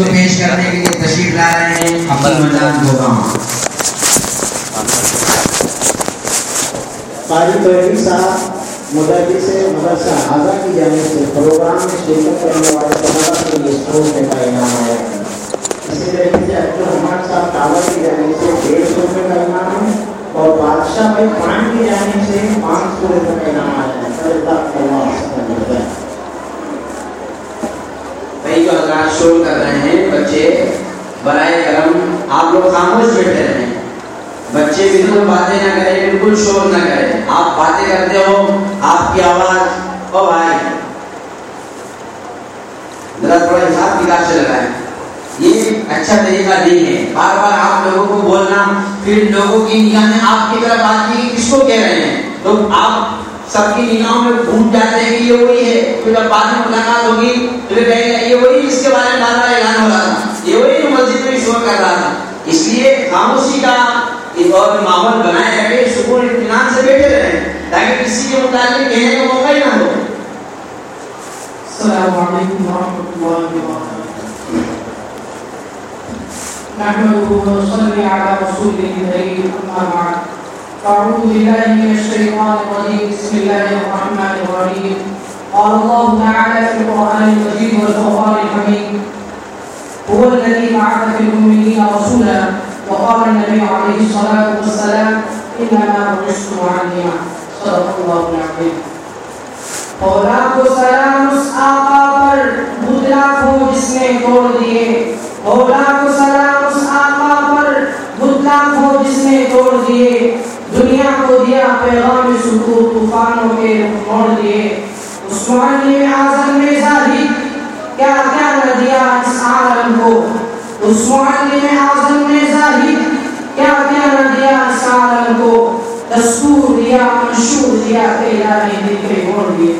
کو پیش کرنے کے لیے تشریف لا رہے ہیں۔ عبد المجان گوگاں قاری توحید صاحب مدرس مدرسہ اعلیٰ کی جانب سے پروگرام میں شرکت کرنے والے طلبا کے لیے روپے کا انعام آیا ہے اسی طریقے سے عبد الرحمان صاحب کالا کی جانب سے ڈیڑھ سو روپے کا انعام ہے اور بادشاہ بھائی پان کی جانب سے پانچ سو روپے کا انعام آیا ہے اللہ اللہ بھائی جو حضرات شور کر رہے ہیں، بچے برائے کرم آپ لوگ خاموش بیٹھے رہے ہیں۔ بچے بالکل باتیں نہ کریں، بالکل شور نہ کریں۔ آپ باتیں کرتے ہو، آپ کی آواز، او بھائی۔ ذرا تھوڑا حساب کتاب سے لگائیں۔ یہ اچھا طریقہ نہیں ہے۔ بار بار آپ لوگوں کو بولنا، پھر لوگوں کی نگاہیں آپ کی طرف آتی ہے کس کو کہہ رہے ہیں۔ تو آپ سب کی نگاہوں میں گھوم جاتے ہیں کہ یہ وہی ہے، پھر جب بعد میں ملاقات ہوگی، تو پھر کہیں گے، یہ وہی جس کے بارے میں بار بار اعلان ہو رہا تھا۔ یہ وہی مسجد میں شور کر رہا تھا۔ اس لیے خاموشی کا ایک اور ماحول بنائے رکھے سکون، اطمینان سے بیٹھے رہیں، تاکہ کسی کے متعلق کہنے کا موقع ہی نہ ہو۔ السلام علیکم ورحمۃ اللہ وبرکاتہ۔ نحمده ونصلي على رسوله الكريم اما بعد۔ اعوذ بالله من الشيطان الرجيم. بسم الله الرحمن الرحيم. قال الله تعالى في القران المجيد والفرقان الحميد. هو الذي بعث في الاميين رسولا وقال النبي عليه الصلاه والسلام انما بعثت معلما صدق الله العظيم. اور آپ کو سلام اس آقا پر بدلا کو جس نے توڑ دیے. اور آپ کو سلام اس آقا پر بدلا کو جس نے توڑ دیے. دنیا کو دیا پیغام سکوت طوفانوں کے موڑ دیے اس معلم اعظم نے ظاہر کیا کیا نہ دیا اس عالم کو؟ اس معلم اعظم نے ظاہر کیا کیا نہ دیا اس عالم کو؟ دستور دیا، منشور دیا کہ الہی ذکر موڑ دیے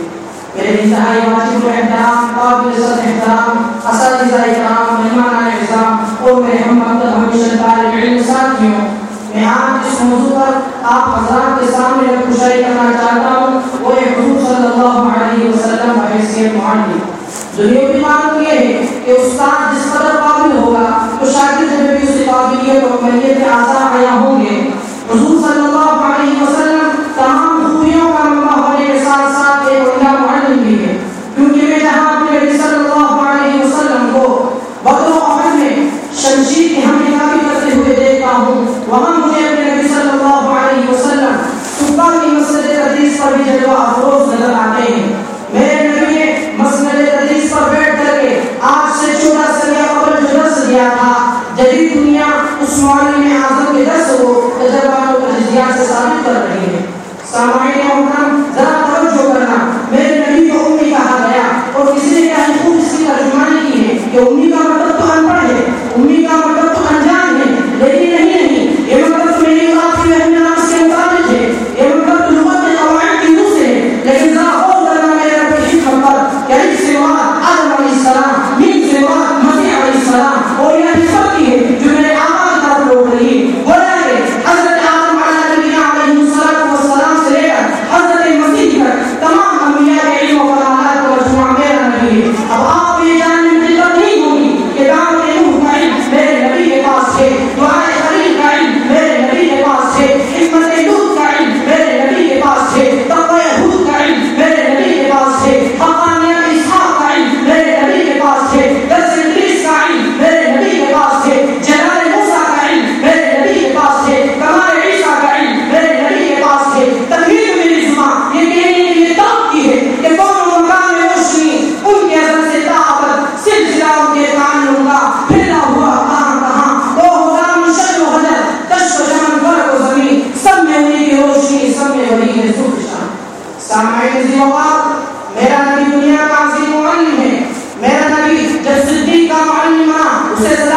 میرے انتہائی واجب و احترام، قابل صد احترام، اساتذہ اکرام، مہمان اعظام اور میرے ہم مقدر ہمیشہ طالب علم ساتھیوں میں آج اس موضوع پر سامعین محترم ذرا معلم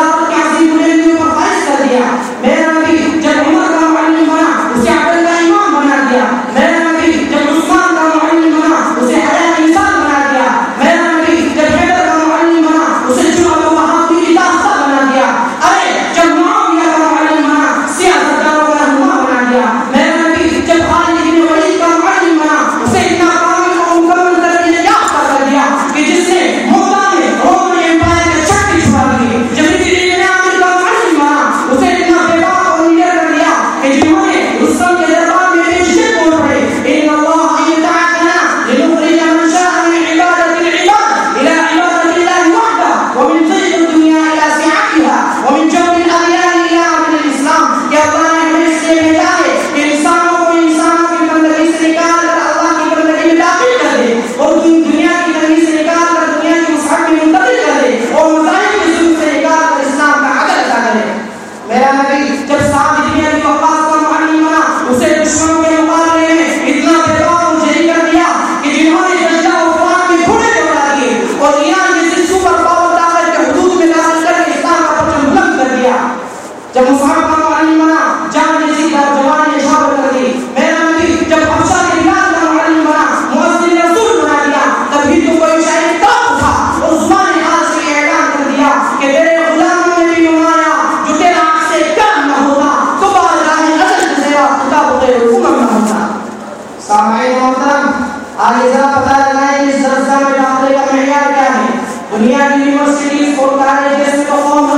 سامعین محترم آج ذرا پتہ لگائیں کہ سرسہ میں داخلے کا معیار کیا ہے، دنیا کی یونیورسٹیز اور کالجز میں تو قوم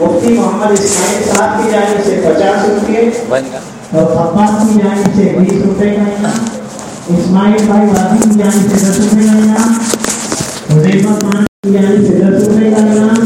مفتی محمد اسماعیل صاحب کی جانب سے پچاس روپئے اور عباس کی جانب سے بیس روپئے کا انعام اسماعیل بھائی واسی کی جانب سے دس روپئے کا انعام حضیفہ خان کی جانب سے دس روپئے کا انعام